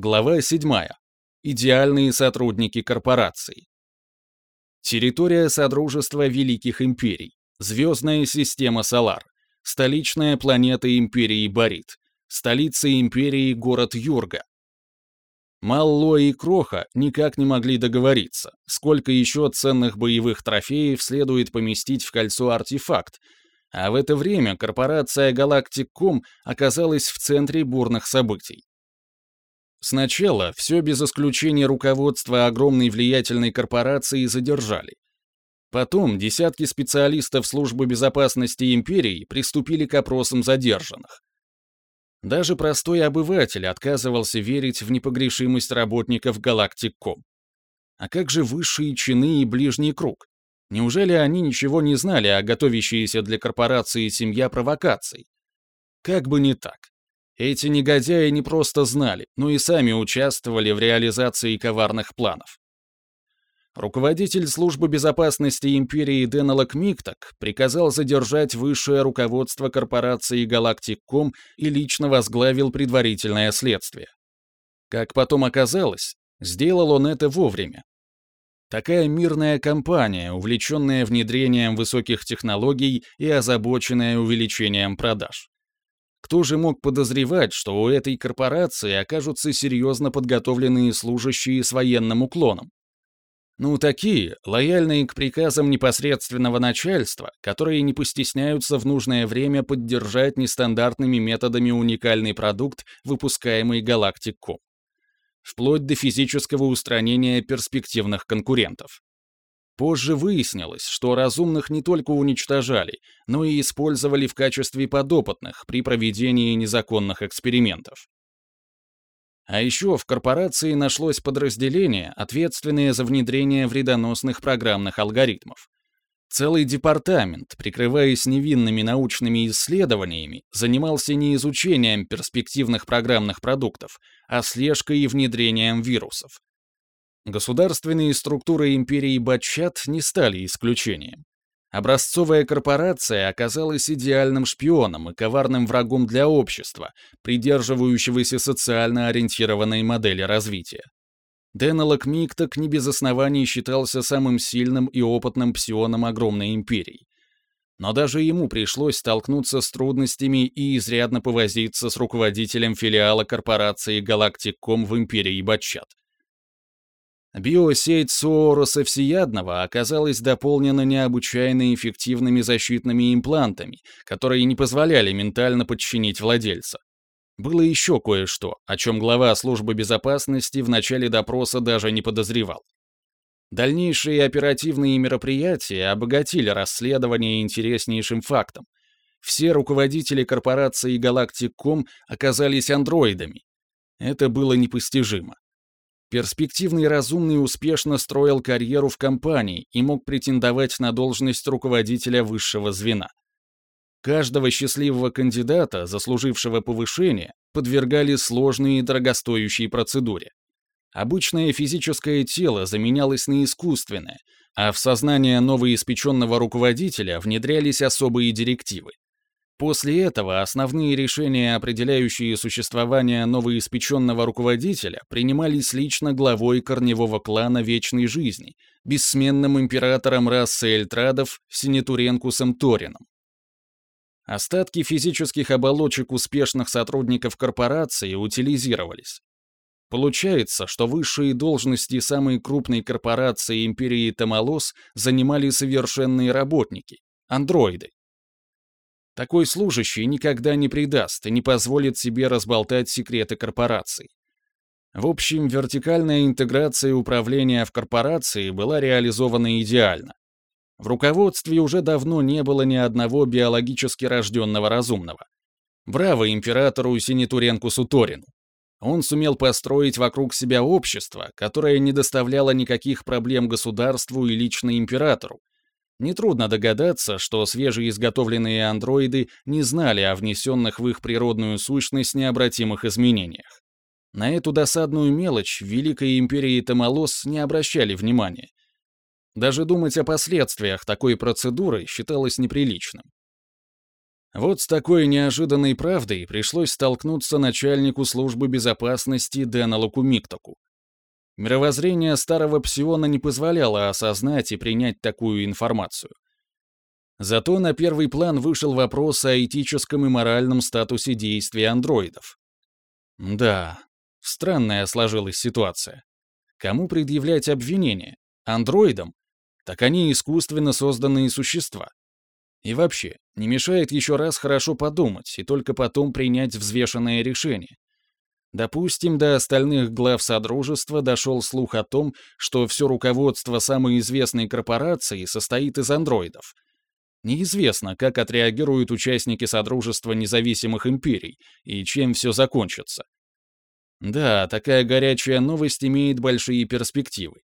Глава 7. Идеальные сотрудники корпорации. Территория Содружества Великих Империй. Звездная система Солар. Столичная планета Империи Борит. Столица Империи город Юрга. Малло и Кроха никак не могли договориться, сколько еще ценных боевых трофеев следует поместить в кольцо-артефакт, а в это время корпорация Галактик.ком оказалась в центре бурных событий. Сначала все без исключения руководства огромной влиятельной корпорации задержали. Потом десятки специалистов службы безопасности империи приступили к опросам задержанных. Даже простой обыватель отказывался верить в непогрешимость работников Галактик.ком. А как же высшие чины и ближний круг? Неужели они ничего не знали о готовящейся для корпорации семья провокаций? Как бы не так. Эти негодяи не просто знали, но и сами участвовали в реализации коварных планов. Руководитель службы безопасности империи Денелок Микток приказал задержать высшее руководство корпорации Галактик.ком и лично возглавил предварительное следствие. Как потом оказалось, сделал он это вовремя. Такая мирная компания, увлеченная внедрением высоких технологий и озабоченная увеличением продаж. Кто же мог подозревать, что у этой корпорации окажутся серьезно подготовленные служащие с военным уклоном? Ну, такие, лояльные к приказам непосредственного начальства, которые не постесняются в нужное время поддержать нестандартными методами уникальный продукт, выпускаемый Галактик.ком. Вплоть до физического устранения перспективных конкурентов. Позже выяснилось, что разумных не только уничтожали, но и использовали в качестве подопытных при проведении незаконных экспериментов. А еще в корпорации нашлось подразделение, ответственное за внедрение вредоносных программных алгоритмов. Целый департамент, прикрываясь невинными научными исследованиями, занимался не изучением перспективных программных продуктов, а слежкой и внедрением вирусов. Государственные структуры империи Батчат не стали исключением. Образцовая корпорация оказалась идеальным шпионом и коварным врагом для общества, придерживающегося социально ориентированной модели развития. Денелок Микток не без оснований считался самым сильным и опытным псионом огромной империи. Но даже ему пришлось столкнуться с трудностями и изрядно повозиться с руководителем филиала корпорации Галактик.ком в империи Батчат. Биосеть Суороса Всеядного оказалась дополнена необычайно эффективными защитными имплантами, которые не позволяли ментально подчинить владельца. Было еще кое-что, о чем глава службы безопасности в начале допроса даже не подозревал. Дальнейшие оперативные мероприятия обогатили расследование интереснейшим фактом. Все руководители корпорации Галактик.ком оказались андроидами. Это было непостижимо. Перспективный разумный успешно строил карьеру в компании и мог претендовать на должность руководителя высшего звена. Каждого счастливого кандидата, заслужившего повышения, подвергали сложной и дорогостоящей процедуре. Обычное физическое тело заменялось на искусственное, а в сознание новоиспеченного руководителя внедрялись особые директивы. После этого основные решения, определяющие существование новоиспеченного руководителя, принимались лично главой корневого клана Вечной Жизни, бессменным императором расы Эльтрадов Синетуренкусом Торином. Остатки физических оболочек успешных сотрудников корпорации утилизировались. Получается, что высшие должности самой крупной корпорации империи Тамалос занимали совершенные работники — андроиды. Такой служащий никогда не предаст и не позволит себе разболтать секреты корпорации. В общем, вертикальная интеграция управления в корпорации была реализована идеально. В руководстве уже давно не было ни одного биологически рожденного разумного. Браво императору Синитуренку Суторину. Он сумел построить вокруг себя общество, которое не доставляло никаких проблем государству и лично императору, Нетрудно догадаться, что свежеизготовленные андроиды не знали о внесенных в их природную сущность необратимых изменениях. На эту досадную мелочь Великой Империи Тамалос не обращали внимания. Даже думать о последствиях такой процедуры считалось неприличным. Вот с такой неожиданной правдой пришлось столкнуться начальнику службы безопасности Дэна Кумиктоку. Мировоззрение старого псиона не позволяло осознать и принять такую информацию. Зато на первый план вышел вопрос о этическом и моральном статусе действий андроидов. Да, странная сложилась ситуация. Кому предъявлять обвинение? Андроидам? Так они искусственно созданные существа. И вообще, не мешает еще раз хорошо подумать и только потом принять взвешенное решение. Допустим, до остальных глав Содружества дошел слух о том, что все руководство самой известной корпорации состоит из андроидов — Неизвестно, как отреагируют участники Содружества независимых империй и чем все закончится. Да, такая горячая новость имеет большие перспективы.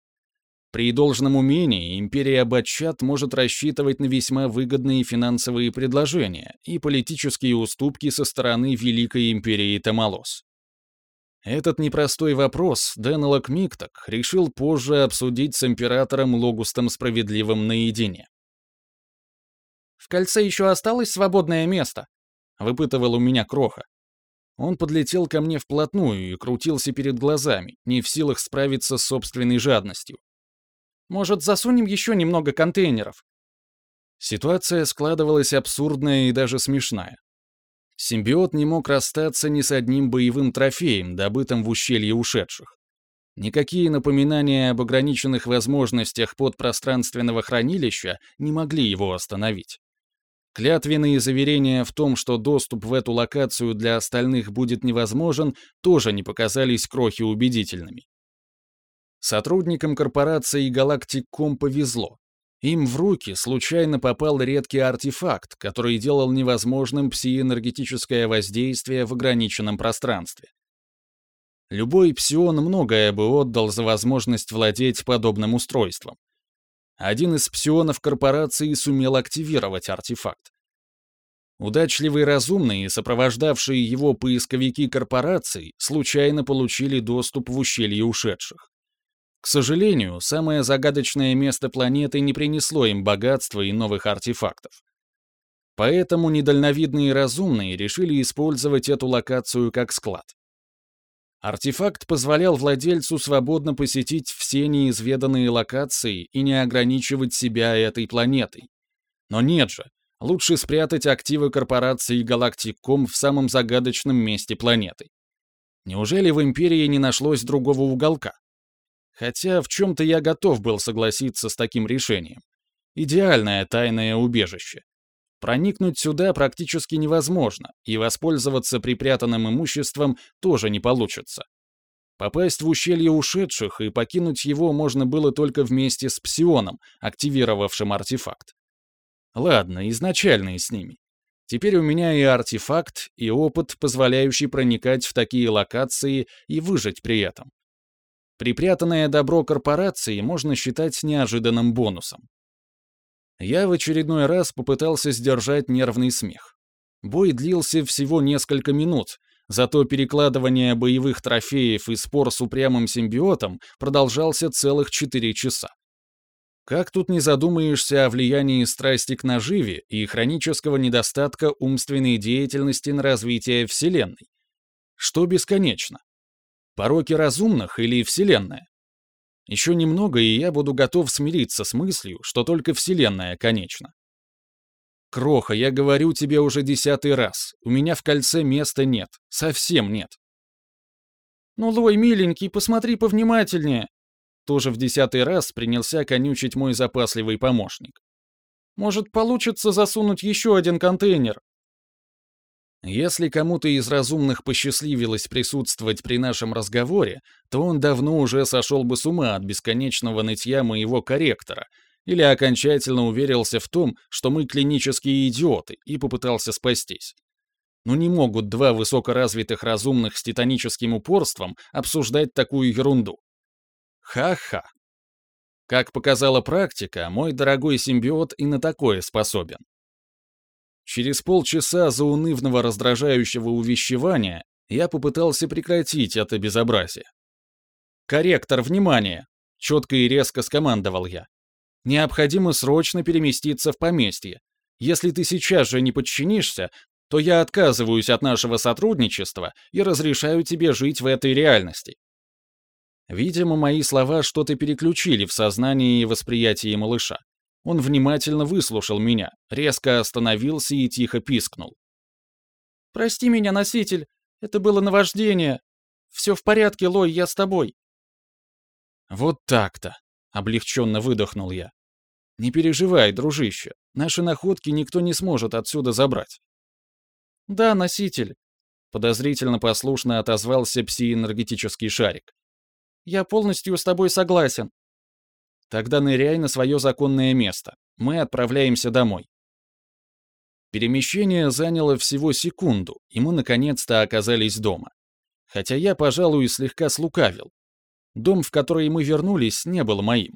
При должном умении империя Батчат может рассчитывать на весьма выгодные финансовые предложения и политические уступки со стороны Великой империи Тамалос. Этот непростой вопрос Денелок Микток решил позже обсудить с императором Логустом Справедливым наедине. В кольце еще осталось свободное место?» — выпытывал у меня Кроха. Он подлетел ко мне вплотную и крутился перед глазами, не в силах справиться с собственной жадностью. «Может, засунем еще немного контейнеров?» Ситуация складывалась абсурдная и даже смешная. Симбиот не мог расстаться ни с одним боевым трофеем, добытым в ущелье ушедших. Никакие напоминания об ограниченных возможностях подпространственного хранилища не могли его остановить. Клятвенные заверения в том, что доступ в эту локацию для остальных будет невозможен, тоже не показались крохи убедительными. Сотрудникам корпорации Galactic.com повезло. Им в руки случайно попал редкий артефакт, который делал невозможным псиэнергетическое воздействие в ограниченном пространстве. Любой псион многое бы отдал за возможность владеть подобным устройством. Один из псионов корпорации сумел активировать артефакт. Удачливые разумные, сопровождавшие его поисковики корпораций, случайно получили доступ в ущелье ушедших. К сожалению, самое загадочное место планеты не принесло им богатства и новых артефактов. Поэтому недальновидные разумные решили использовать эту локацию как склад. Артефакт позволял владельцу свободно посетить все неизведанные локации и не ограничивать себя этой планетой. Но нет же, лучше спрятать активы корпорации Galactic.com в самом загадочном месте планеты. Неужели в Империи не нашлось другого уголка? Хотя в чем-то я готов был согласиться с таким решением. Идеальное тайное убежище. Проникнуть сюда практически невозможно, и воспользоваться припрятанным имуществом тоже не получится. Попасть в ущелье ушедших и покинуть его можно было только вместе с псионом, активировавшим артефакт. Ладно, изначальные с ними. Теперь у меня и артефакт, и опыт, позволяющий проникать в такие локации и выжить при этом. Припрятанное добро корпорации можно считать неожиданным бонусом. Я в очередной раз попытался сдержать нервный смех. Бой длился всего несколько минут, зато перекладывание боевых трофеев и спор с упрямым симбиотом продолжался целых четыре часа. Как тут не задумаешься о влиянии страсти к наживе и хронического недостатка умственной деятельности на развитие Вселенной? Что бесконечно? Пороки разумных или Вселенная? Еще немного, и я буду готов смириться с мыслью, что только Вселенная конечна. Кроха, я говорю тебе уже десятый раз, у меня в кольце места нет, совсем нет. Ну, Лой, миленький, посмотри повнимательнее. Тоже в десятый раз принялся конючить мой запасливый помощник. Может, получится засунуть еще один контейнер? Если кому-то из разумных посчастливилось присутствовать при нашем разговоре, то он давно уже сошел бы с ума от бесконечного нытья моего корректора или окончательно уверился в том, что мы клинические идиоты, и попытался спастись. Но не могут два высокоразвитых разумных с титаническим упорством обсуждать такую ерунду. Ха-ха. Как показала практика, мой дорогой симбиот и на такое способен. Через полчаса заунывного раздражающего увещевания я попытался прекратить это безобразие. «Корректор, внимание!» — четко и резко скомандовал я. «Необходимо срочно переместиться в поместье. Если ты сейчас же не подчинишься, то я отказываюсь от нашего сотрудничества и разрешаю тебе жить в этой реальности. Видимо, мои слова что-то переключили в сознании и восприятии малыша. Он внимательно выслушал меня, резко остановился и тихо пискнул. «Прости меня, носитель, это было наваждение. Все в порядке, Лой, я с тобой». «Вот так-то», — облегченно выдохнул я. «Не переживай, дружище, наши находки никто не сможет отсюда забрать». «Да, носитель», — подозрительно послушно отозвался псиэнергетический шарик. «Я полностью с тобой согласен». «Тогда ныряй на свое законное место. Мы отправляемся домой». Перемещение заняло всего секунду, и мы наконец-то оказались дома. Хотя я, пожалуй, слегка слукавил. Дом, в который мы вернулись, не был моим.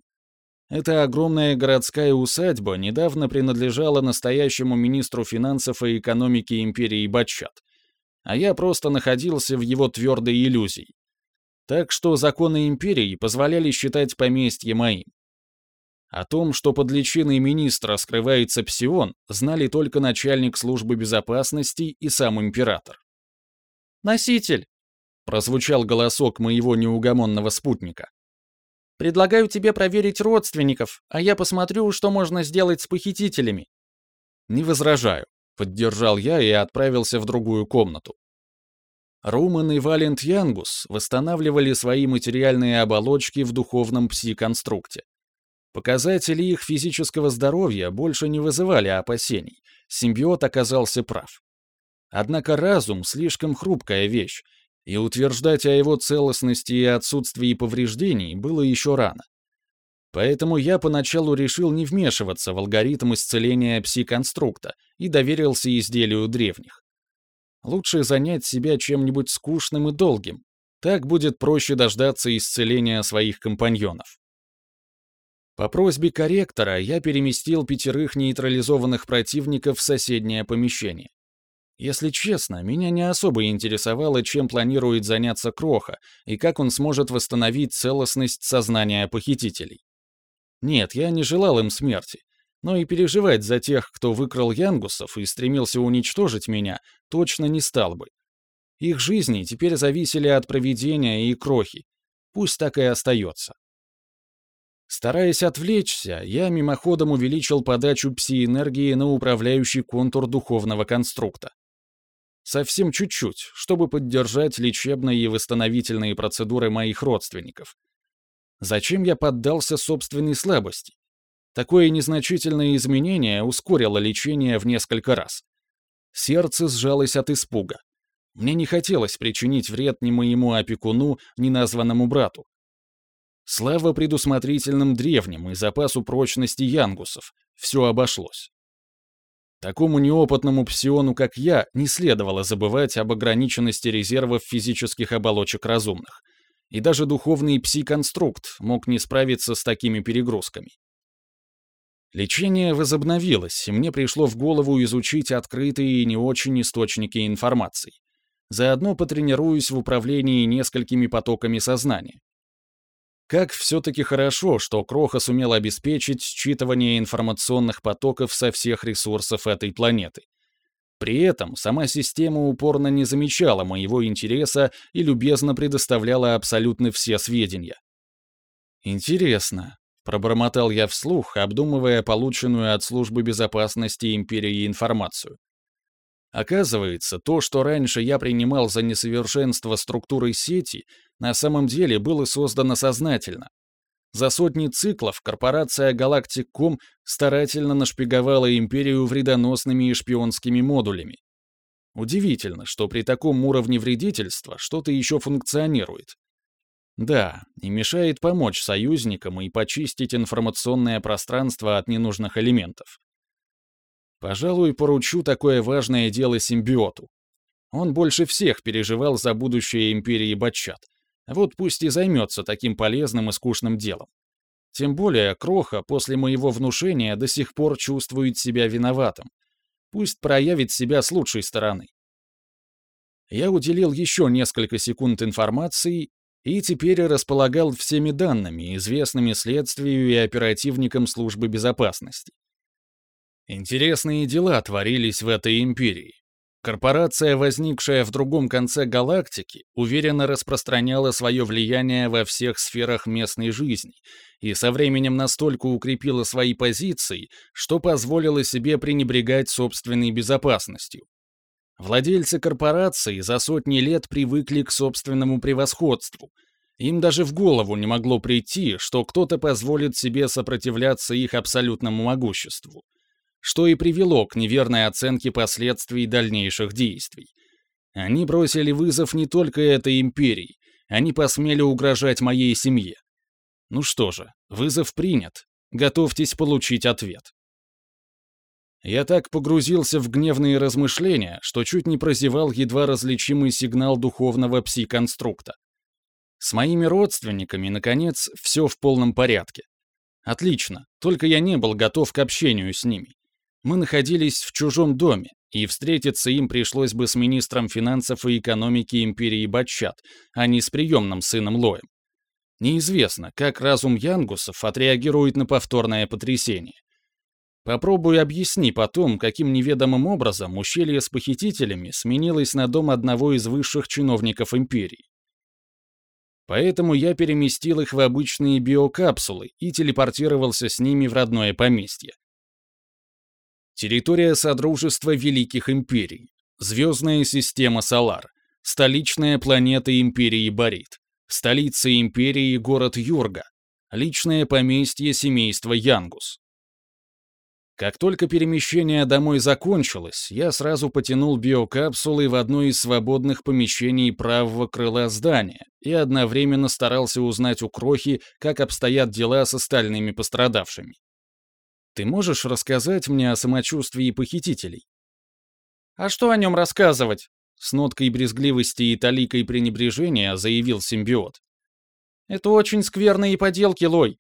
Эта огромная городская усадьба недавно принадлежала настоящему министру финансов и экономики империи Батчат, а я просто находился в его твердой иллюзии. Так что законы империи позволяли считать поместье моим. О том, что под личиной министра скрывается Псион, знали только начальник службы безопасности и сам император. «Носитель!» — прозвучал голосок моего неугомонного спутника. «Предлагаю тебе проверить родственников, а я посмотрю, что можно сделать с похитителями». «Не возражаю», — поддержал я и отправился в другую комнату. Руман и Валент Янгус восстанавливали свои материальные оболочки в духовном пси-конструкте. Показатели их физического здоровья больше не вызывали опасений. Симбиот оказался прав. Однако разум — слишком хрупкая вещь, и утверждать о его целостности и отсутствии повреждений было еще рано. Поэтому я поначалу решил не вмешиваться в алгоритм исцеления пси-конструкта и доверился изделию древних. Лучше занять себя чем-нибудь скучным и долгим. Так будет проще дождаться исцеления своих компаньонов. По просьбе корректора я переместил пятерых нейтрализованных противников в соседнее помещение. Если честно, меня не особо интересовало, чем планирует заняться Кроха и как он сможет восстановить целостность сознания похитителей. Нет, я не желал им смерти, но и переживать за тех, кто выкрал Янгусов и стремился уничтожить меня, точно не стал бы. Их жизни теперь зависели от проведения и Крохи. Пусть так и остается. Стараясь отвлечься, я мимоходом увеличил подачу пси-энергии на управляющий контур духовного конструкта. Совсем чуть-чуть, чтобы поддержать лечебные и восстановительные процедуры моих родственников. Зачем я поддался собственной слабости? Такое незначительное изменение ускорило лечение в несколько раз. Сердце сжалось от испуга. Мне не хотелось причинить вред ни моему опекуну, ни названному брату. Слава предусмотрительным древним и запасу прочности янгусов. Все обошлось. Такому неопытному псиону, как я, не следовало забывать об ограниченности резервов физических оболочек разумных. И даже духовный пси-конструкт мог не справиться с такими перегрузками. Лечение возобновилось, и мне пришло в голову изучить открытые и не очень источники информации. Заодно потренируюсь в управлении несколькими потоками сознания. Как все-таки хорошо, что Кроха сумел обеспечить считывание информационных потоков со всех ресурсов этой планеты. При этом сама система упорно не замечала моего интереса и любезно предоставляла абсолютно все сведения. «Интересно», — пробормотал я вслух, обдумывая полученную от службы безопасности Империи информацию. Оказывается, то, что раньше я принимал за несовершенство структуры сети, на самом деле было создано сознательно. За сотни циклов корпорация Galactic.com старательно нашпиговала империю вредоносными и шпионскими модулями. Удивительно, что при таком уровне вредительства что-то еще функционирует. Да, и мешает помочь союзникам и почистить информационное пространство от ненужных элементов. Пожалуй, поручу такое важное дело симбиоту. Он больше всех переживал за будущее империи Батчат. Вот пусть и займется таким полезным и скучным делом. Тем более, Кроха после моего внушения до сих пор чувствует себя виноватым. Пусть проявит себя с лучшей стороны. Я уделил еще несколько секунд информации и теперь располагал всеми данными, известными следствию и оперативникам службы безопасности. Интересные дела творились в этой империи. Корпорация, возникшая в другом конце галактики, уверенно распространяла свое влияние во всех сферах местной жизни и со временем настолько укрепила свои позиции, что позволила себе пренебрегать собственной безопасностью. Владельцы корпорации за сотни лет привыкли к собственному превосходству. Им даже в голову не могло прийти, что кто-то позволит себе сопротивляться их абсолютному могуществу что и привело к неверной оценке последствий дальнейших действий. Они бросили вызов не только этой империи, они посмели угрожать моей семье. Ну что же, вызов принят. Готовьтесь получить ответ. Я так погрузился в гневные размышления, что чуть не прозевал едва различимый сигнал духовного пси-конструкта. С моими родственниками, наконец, все в полном порядке. Отлично, только я не был готов к общению с ними. Мы находились в чужом доме, и встретиться им пришлось бы с министром финансов и экономики империи Батчат, а не с приемным сыном Лоем. Неизвестно, как разум Янгусов отреагирует на повторное потрясение. Попробуй объясни потом, каким неведомым образом ущелье с похитителями сменилось на дом одного из высших чиновников империи. Поэтому я переместил их в обычные биокапсулы и телепортировался с ними в родное поместье. Территория Содружества Великих Империй. Звездная система Солар. Столичная планета Империи Борит. Столица Империи город Юрга. Личное поместье семейства Янгус. Как только перемещение домой закончилось, я сразу потянул биокапсулы в одно из свободных помещений правого крыла здания и одновременно старался узнать у Крохи, как обстоят дела с остальными пострадавшими. Ты можешь рассказать мне о самочувствии похитителей?» «А что о нем рассказывать?» С ноткой брезгливости и таликой пренебрежения заявил симбиот. «Это очень скверные поделки, Лой.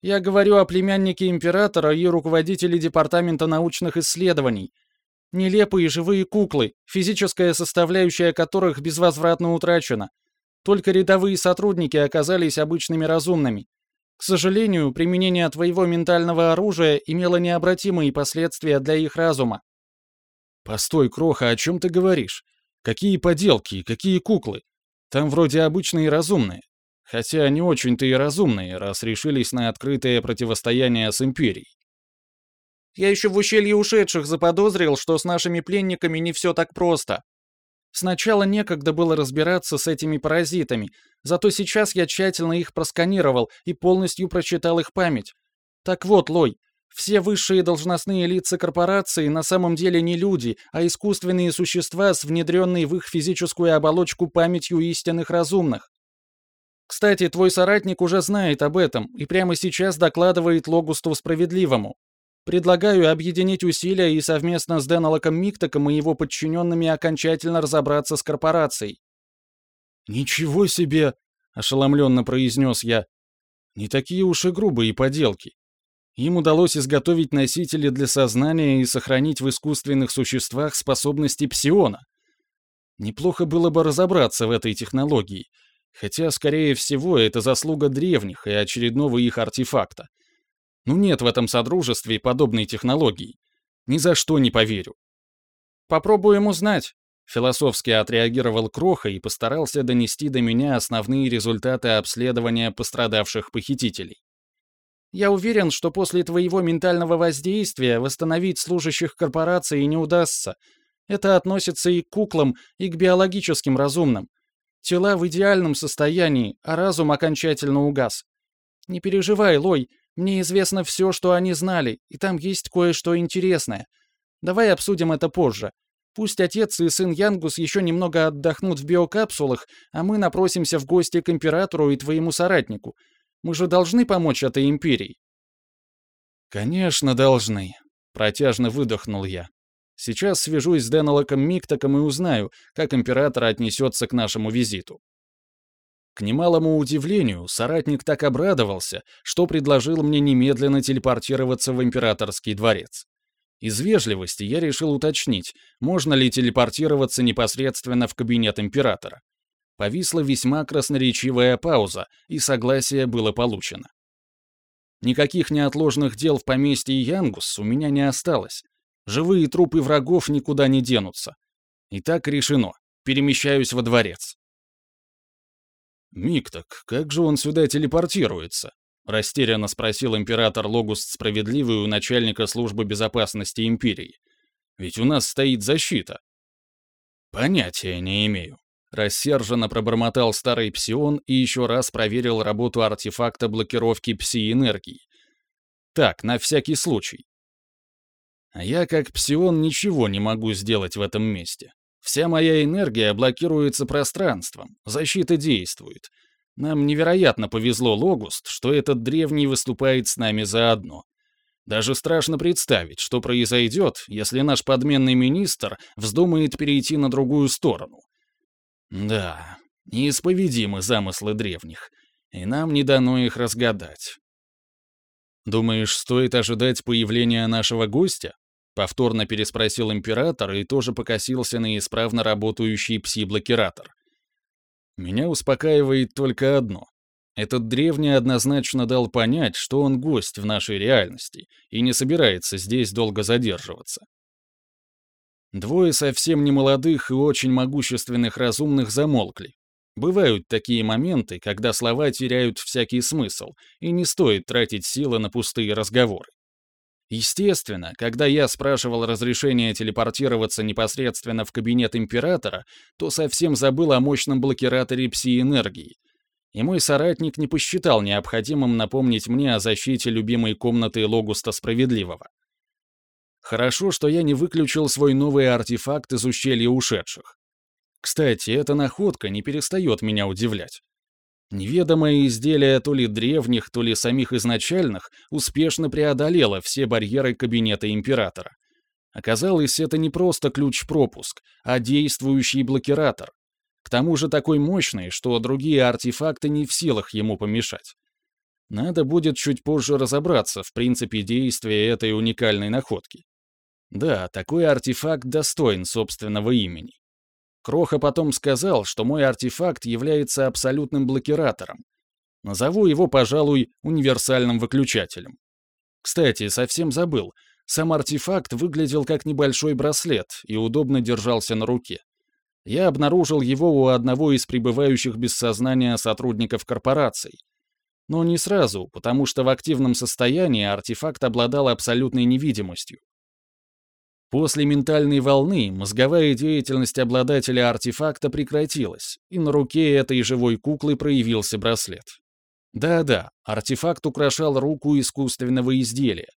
Я говорю о племяннике императора и руководителе департамента научных исследований. Нелепые живые куклы, физическая составляющая которых безвозвратно утрачена. Только рядовые сотрудники оказались обычными разумными. К сожалению, применение твоего ментального оружия имело необратимые последствия для их разума. Постой, Кроха, о чем ты говоришь? Какие поделки, какие куклы? Там вроде обычные разумные. Хотя не очень-то и разумные, раз решились на открытое противостояние с Империей. Я еще в ущелье ушедших заподозрил, что с нашими пленниками не все так просто. Сначала некогда было разбираться с этими паразитами, зато сейчас я тщательно их просканировал и полностью прочитал их память. Так вот, Лой, все высшие должностные лица корпорации на самом деле не люди, а искусственные существа с внедренной в их физическую оболочку памятью истинных разумных. Кстати, твой соратник уже знает об этом и прямо сейчас докладывает Логусту Справедливому. Предлагаю объединить усилия и совместно с Денолоком Миктоком и его подчиненными окончательно разобраться с корпорацией. «Ничего себе!» — ошеломленно произнес я. «Не такие уж и грубые поделки. Им удалось изготовить носители для сознания и сохранить в искусственных существах способности псиона. Неплохо было бы разобраться в этой технологии, хотя, скорее всего, это заслуга древних и очередного их артефакта. Ну нет в этом содружестве подобной технологии. Ни за что не поверю. Попробуем узнать. Философски отреагировал Кроха и постарался донести до меня основные результаты обследования пострадавших похитителей. Я уверен, что после твоего ментального воздействия восстановить служащих корпорации не удастся. Это относится и к куклам, и к биологическим разумным. Тела в идеальном состоянии, а разум окончательно угас. Не переживай, Лой, мне известно все, что они знали, и там есть кое-что интересное. Давай обсудим это позже. Пусть отец и сын Янгус еще немного отдохнут в биокапсулах, а мы напросимся в гости к императору и твоему соратнику. Мы же должны помочь этой империи». «Конечно, должны», — протяжно выдохнул я. «Сейчас свяжусь с Денолоком Миктоком и узнаю, как император отнесется к нашему визиту». К немалому удивлению, соратник так обрадовался, что предложил мне немедленно телепортироваться в императорский дворец. Из вежливости я решил уточнить, можно ли телепортироваться непосредственно в кабинет императора. Повисла весьма красноречивая пауза, и согласие было получено. Никаких неотложных дел в поместье Янгус у меня не осталось. Живые трупы врагов никуда не денутся. И так решено. Перемещаюсь во дворец. «Мик, так как же он сюда телепортируется?» — растерянно спросил император Логуст Справедливый у начальника службы безопасности Империи. «Ведь у нас стоит защита». «Понятия не имею», Рассерженно пробормотал старый псион и еще раз проверил работу артефакта блокировки пси-энергии. Так, на всякий случай. А я как псион ничего не могу сделать в этом месте. Вся моя энергия блокируется пространством, защита действует. Нам невероятно повезло, Логуст, что этот древний выступает с нами заодно. Даже страшно представить, что произойдет, если наш подменный министр вздумает перейти на другую сторону. Да, неисповедимы замыслы древних, и нам не дано их разгадать. «Думаешь, стоит ожидать появления нашего гостя?» Повторно переспросил император и тоже покосился на исправно работающий пси-блокиратор. «Меня успокаивает только одно. Этот древний однозначно дал понять, что он гость в нашей реальности и не собирается здесь долго задерживаться. Двое совсем немолодых и очень могущественных разумных замолкли. Бывают такие моменты, когда слова теряют всякий смысл, и не стоит тратить силы на пустые разговоры. Естественно, когда я спрашивал разрешение телепортироваться непосредственно в кабинет императора, то совсем забыл о мощном блокираторе пси-энергии. И мой соратник не посчитал необходимым напомнить мне о защите любимой комнаты Логуста Справедливого. Хорошо, что я не выключил свой новый артефакт из ущелья ушедших. Кстати, эта находка не перестает меня удивлять. Неведомое изделие то ли древних, то ли самих изначальных успешно преодолело все барьеры кабинета императора. Оказалось, это не просто ключ-пропуск, а действующий блокиратор. К тому же такой мощный, что другие артефакты не в силах ему помешать. Надо будет чуть позже разобраться в принципе действия этой уникальной находки. Да, такой артефакт достоин собственного имени. Кроха потом сказал, что мой артефакт является абсолютным блокиратором. Назову его, пожалуй, универсальным выключателем. Кстати, совсем забыл. Сам артефакт выглядел как небольшой браслет и удобно держался на руке. Я обнаружил его у одного из пребывающих без сознания сотрудников корпораций. Но не сразу, потому что в активном состоянии артефакт обладал абсолютной невидимостью. После ментальной волны мозговая деятельность обладателя артефакта прекратилась, и на руке этой живой куклы проявился браслет. Да-да, артефакт украшал руку искусственного изделия,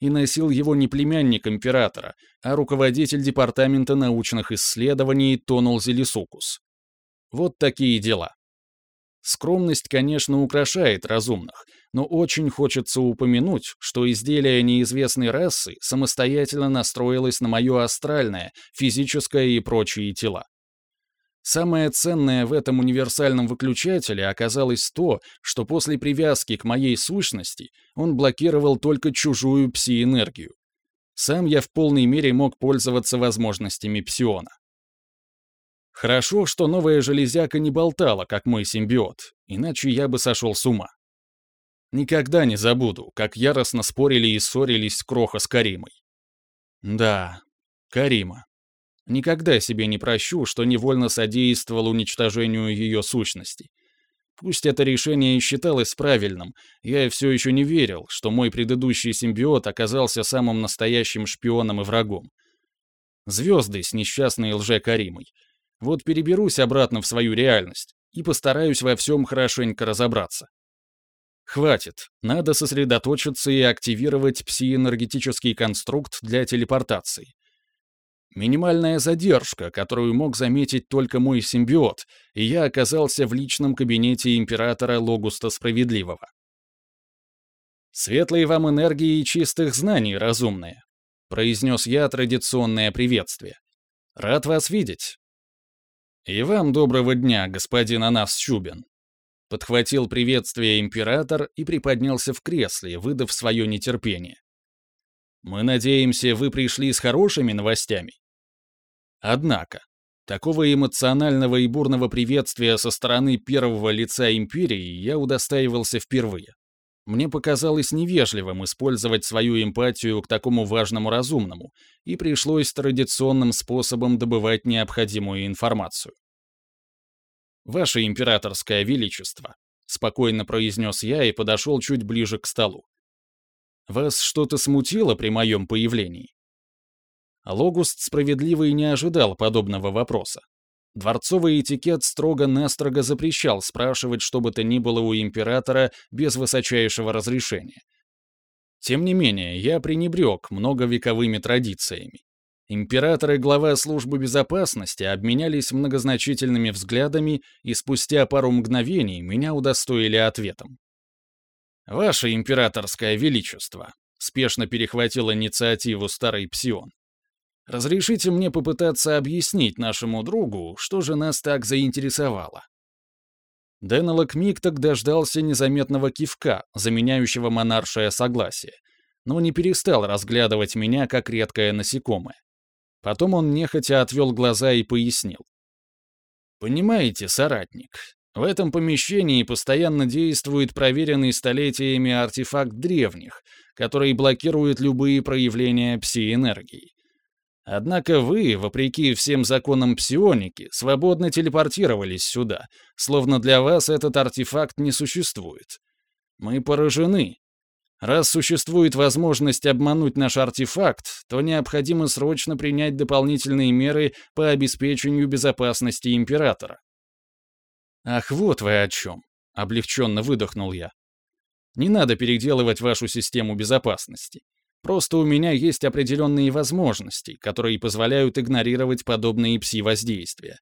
и носил его не племянник императора, а руководитель департамента научных исследований Тонул Зелесукус. Вот такие дела. Скромность, конечно, украшает разумных, но очень хочется упомянуть, что изделие неизвестной расы самостоятельно настроилось на мое астральное, физическое и прочие тела. Самое ценное в этом универсальном выключателе оказалось то, что после привязки к моей сущности он блокировал только чужую пси-энергию. Сам я в полной мере мог пользоваться возможностями псиона. Хорошо, что новая железяка не болтала, как мой симбиот, иначе я бы сошел с ума. Никогда не забуду, как яростно спорили и ссорились Кроха с Каримой. Да, Карима. Никогда себе не прощу, что невольно содействовал уничтожению ее сущности. Пусть это решение и считалось правильным, я все еще не верил, что мой предыдущий симбиот оказался самым настоящим шпионом и врагом. Звезды с несчастной лже-Каримой — вот переберусь обратно в свою реальность и постараюсь во всем хорошенько разобраться. Хватит, надо сосредоточиться и активировать псиэнергетический конструкт для телепортации. Минимальная задержка, которую мог заметить только мой симбиот, и я оказался в личном кабинете императора Логуста Справедливого. «Светлые вам энергии и чистых знаний, разумные», — произнес я традиционное приветствие. «Рад вас видеть. «И вам доброго дня, господин Анас Чубин!» Подхватил приветствие император и приподнялся в кресле, выдав свое нетерпение. «Мы надеемся, вы пришли с хорошими новостями?» Однако, такого эмоционального и бурного приветствия со стороны первого лица империи я удостаивался впервые. Мне показалось невежливым использовать свою эмпатию к такому важному разумному, и пришлось традиционным способом добывать необходимую информацию. «Ваше императорское величество», — спокойно произнес я и подошел чуть ближе к столу. «Вас что-то смутило при моем появлении?» Логуст справедливый не ожидал подобного вопроса. Дворцовый этикет строго-настрого запрещал спрашивать что бы то ни было у императора без высочайшего разрешения. Тем не менее, я пренебрег многовековыми традициями. Император и глава службы безопасности обменялись многозначительными взглядами, и спустя пару мгновений меня удостоили ответом. «Ваше императорское величество», — спешно перехватил инициативу старый псион. Разрешите мне попытаться объяснить нашему другу, что же нас так заинтересовало. Денелок миг так дождался незаметного кивка, заменяющего монаршее согласие, но не перестал разглядывать меня как редкое насекомое. Потом он нехотя отвел глаза и пояснил. «Понимаете, соратник, в этом помещении постоянно действует проверенный столетиями артефакт древних, который блокирует любые проявления пси-энергии. Однако вы, вопреки всем законам псионики, свободно телепортировались сюда, словно для вас этот артефакт не существует. Мы поражены. Раз существует возможность обмануть наш артефакт, то необходимо срочно принять дополнительные меры по обеспечению безопасности Императора. «Ах, вот вы о чем!» — облегченно выдохнул я. «Не надо переделывать вашу систему безопасности. Просто у меня есть определенные возможности, которые позволяют игнорировать подобные пси-воздействия.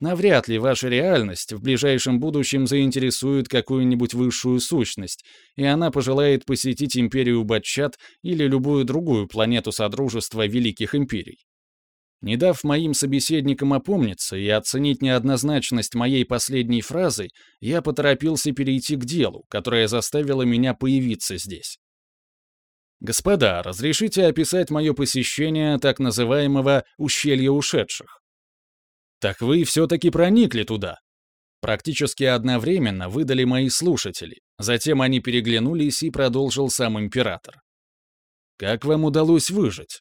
Навряд ли ваша реальность в ближайшем будущем заинтересует какую-нибудь высшую сущность, и она пожелает посетить империю Батчат или любую другую планету Содружества Великих Империй. Не дав моим собеседникам опомниться и оценить неоднозначность моей последней фразы, я поторопился перейти к делу, которое заставило меня появиться здесь. «Господа, разрешите описать мое посещение так называемого «ущелья ушедших»?» «Так вы все-таки проникли туда!» Практически одновременно выдали мои слушатели, затем они переглянулись и продолжил сам император. «Как вам удалось выжить?»